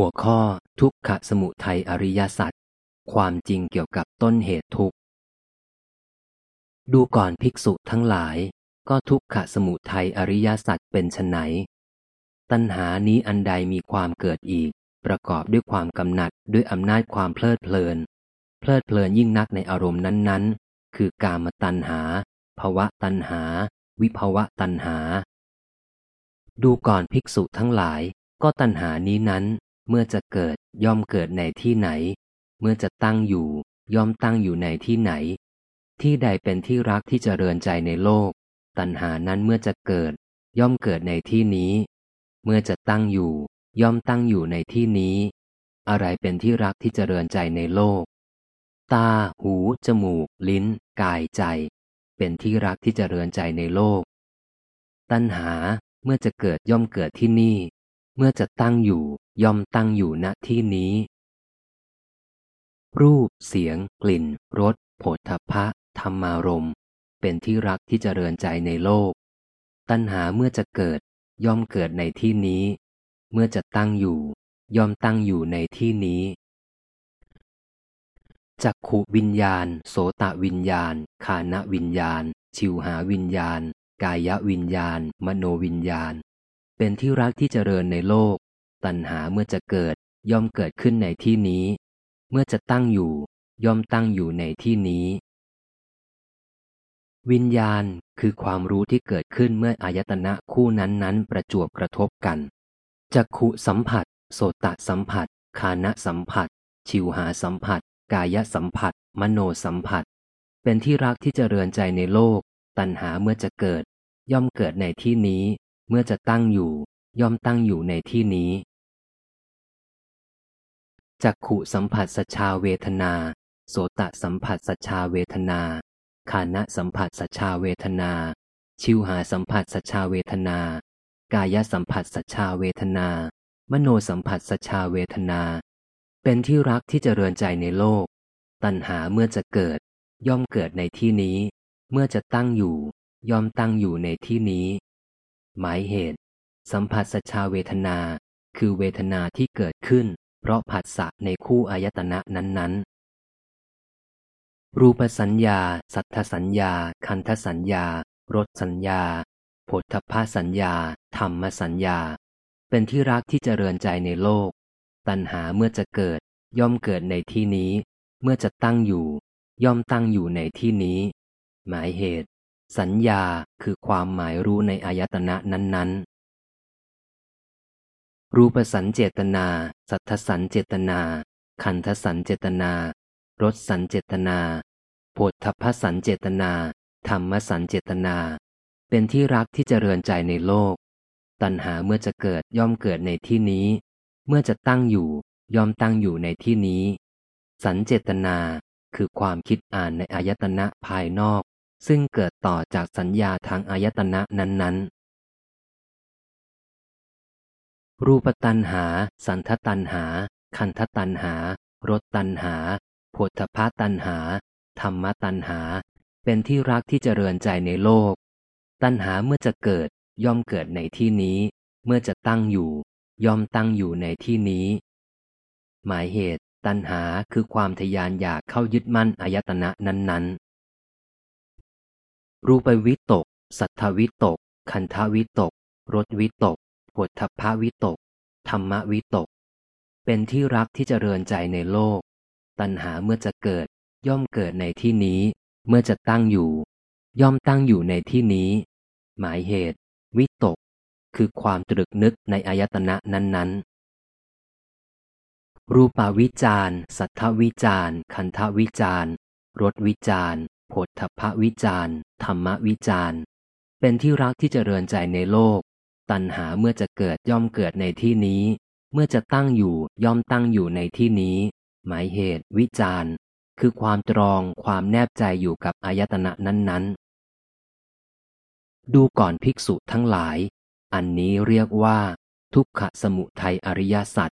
หัวข้อทุกขสมุทัยอริยสัจความจริงเกี่ยวกับต้นเหตุทุกข์ ดูก่อนภิกษุทั้งหลาย ก็ทุกขสมุทัยอริยสัจเป็นชไฉนตัณหานี้อันใดมีความเกิดอีก ประกอบด้วยความกำหนัดด้วยอำนาจความเพลิดเพลิน เพลิดเพลินยิ่งนักในอารมณ์นั้นๆ คือกามตัณหาภวะตัณหา วิภวะตัณหา ดูก่อนภิกษุทั้งหลาย ก็ตัณหานี้นั้น เมื่อจะเกิดย่อมเกิดในที่ไหน เมื่อจะตั้งอยู่ ย่อมตั้งอยู่ในที่ไหน ที่ใดเป็นที่รักที่จเจริญใจในโลก ตัณหานั้นเมื่อจะเกิด ย่อมเกิดในที่นี้ เมื่อจะตั้งอยู่ ย่อมตั้งอยู่ในที่นี้ อะไรเป็นที่รักที่จเจริญใจในโลก ตา หู จมูก ลิ้น กายใจ เป็นที่รักที่จเจริญใจในโลก ตัณหาเมื่อจะเกิดย่อมเกิดที่นี่ เมื่อจะตั้งอยู่ย่อมตั้งอยู่ณที่นี้ รูป เสียง กลิ่น รสโผฏฐพะ ธรรมารม เป็นที่รักที่จเจริญใจในโลก ตัณหาเมื่อจะเกิด ย่อมเกิดในที่นี้ เมื่อจะตั้งอยู่ ย่อมตั้งอยู่ในที่นี้จักขูวิญญาณ โสตวิญญาณ คานวิญญาณ ชิวหาวิญญาณ กายวิญญาณ มโนวิญญาณ เป็นที่รักที่เจริญในโลก ตัณหาเมื่อจะเกิดย่อมเกิดขึ้นในที่นี้ เมื่อจะตั้งอยู่ ย่อมตั้งอยู่ในที่นี้ วิญญาณคือความรู้ที่เกิดขึ้นเมื่ออายตนะคู่นั้นๆ ประจวบกระทบกันจักขุสัมผัส โสตสัมผัส คานะสัมผัส ชิวหาสัมผัส กายสัมผัส มโนสัมผัส เป็นที่รักที่เจรือนใจในโลก ตัณหาเมื่อจะเกิด ย่อมเกิดในที่นี้ เมื่อจะตั้งอยู่ ย่อมตั้งอยู่ในที่นี้จักขุสัมผัสสชาเวทนา โสตสัมผัสสชาเวทนาคานะสัมผัสสชาเวทนา ชิวหาสัมผัสสชาเวทนา กายสัมผัสสชาเวทนา มโนสัมผัสสชาเวทนา เป็นที่รักที่จะเริญใจในโลก ตัณหาเมื่อจะเกิด ย่อมเกิดในที่นี้ เมื่อจะตั้งอยู่ ย่อมตั้งอยู่ในที่นี้ หมายเหตุ สัมผัสสชาเวทนา คือเวทนาที่เกิดขึ้น เพราะผัสสะในคู่อายตนะนั้นๆ รูปสัญญา สัทธสัญญา คันธสัญญารสสัญญาผลทพสัญญา ธรรมสัญญา เป็นที่รักที่จเจริญใจในโลก ตัณหาเมื่อจะเกิด ย่อมเกิดในที่นี้ เมื่อจะตั้งอยู่ ย่อมตั้งอยู่ในที่นี้ หมายเหตุ สัญญาคือความหมายรู้ในอายตนะนั้นๆ รูปสันเจตนา สัทธสันเจตนา ขันธสันเจตนารสสันเจตนาโพธพสันเจตนา ธรรมสันเจตนา เป็นที่รักที่เจริญใจในโลก ตัณหาเมื่อจะเกิดย่อมเกิดในที่นี้ เมื่อจะตั้งอยู่ย่อมตั้งอยู่ในที่นี้ สันเจตนาคือความคิดอ่านในอายตนะภายนอก ซึ่งเกิดต่อจากสัญญาทางอายตนะนั้นๆ รูปตันหา สันทตันหา คันทตันหารสตันหาโพธพาตันหา ธรรมตันหา เป็นที่รักที่เจริญใจในโลก ตันหาเมื่อจะเกิดย่อมเกิดในที่นี้ เมื่อจะตั้งอยู่ ย่อมตั้งอยู่ในที่นี้ หมายเหตุตันหาคือความทยานอยากเข้ายึดมั่นอายตนะนั้นๆ รูปวิตก สัทธวิตก คันทวิตก รสวิตกผลทพวิตก ธรรมวิตก เป็นที่รักที่จริญใจในโลก ตัณหาเมื่อจะเกิด ย่อมเกิดในที่นี้ เมื่อจะตั้งอยู่ ย่อมตั้งอยู่ในที่นี้ หมายเหตุ วิตก คือความตรึกนึกในอายตนะนั้นๆรูปาวิจารสัทธวิจารคันทวิจารรสวิจารผลทพวิจาร ธรรมวิจารเป็นที่รักที่จะเริญใจในโลก ตัณหาเมื่อจะเกิดย่อมเกิดในที่นี้ เมื่อจะตั้งอยู่ย่อมตั้งอยู่ในที่นี้ หมายเหตุ วิจารณ์ คือความตรองความแนบใจอยู่กับอายตนะนั้นๆ ดูก่อนภิกษุทั้งหลาย อันนี้เรียกว่า ทุกขสมุทัยอริยสัจ